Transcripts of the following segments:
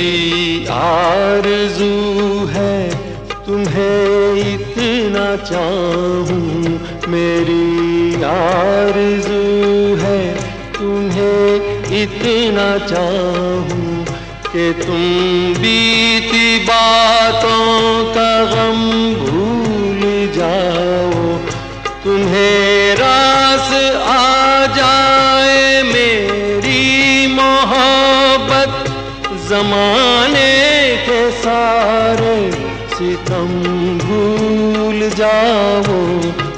मेरी आरज़ू है, तुम्हें इतना चाहूँ। मेरी आरज़ू है, तुम्हें इतना चाहूँ कि तुम बीती बातों का गम भूल जाओ। तुम्हें रास आ जाए मेरी जमाने के सारे सितम भूल जाओ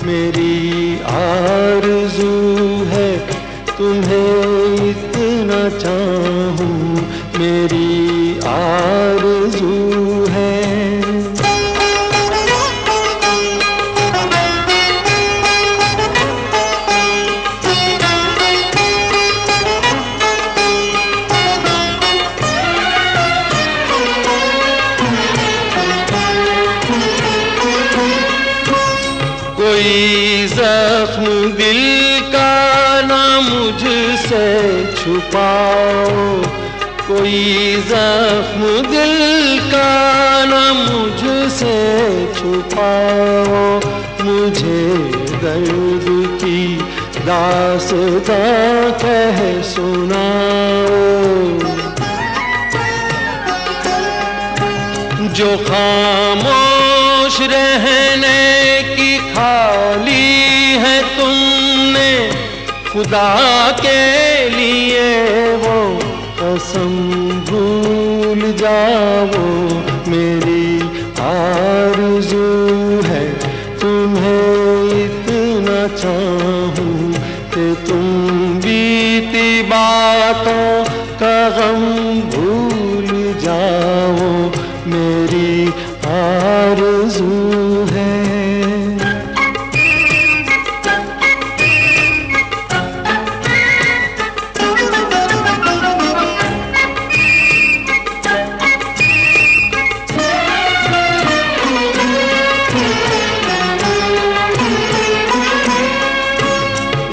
मेरी आरज़ू है। तुम्हें इतना चाहूँ मेरी आरज़ू कोई जख्म दिल का ना मुझसे छुपाओ। कोई जख्म दिल का ना मुझसे छुपाओ। मुझे दर्द की दासता कह सुनाओ। जो खामोश रहने की खाली है तुमने, खुदा के लिए वो कसम भूल जाओ, मेरी आरज़ू है, तुम्हें इतना चाहूँ कि तुम बीती बातों का गम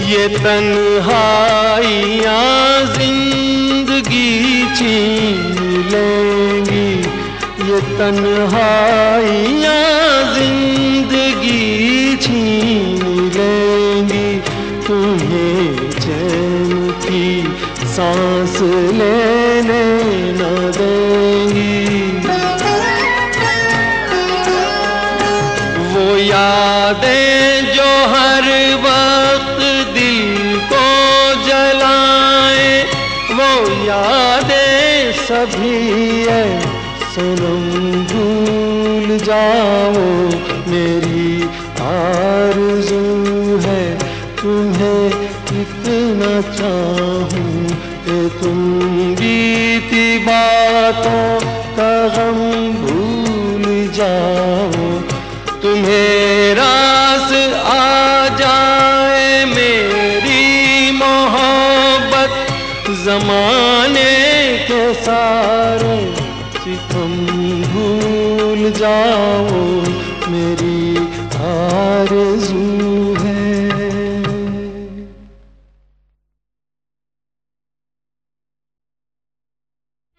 ये तन्हाइयाँ ज़िंदगी छीन लेंगी। ये तन्हाइयाँ ज़िंदगी छीन लेंगी। तुम्हें चैन की सांस लेने न देंगी। वो यादें जो हर वक्त यादें सभी है। सनम भूल जाओ, मेरी आरज़ू है। तुम्हें इतना चाहूँ कि तुम बीती बातों का गम भूल जाओ। जमाने के सारे सितम भूल जाओ।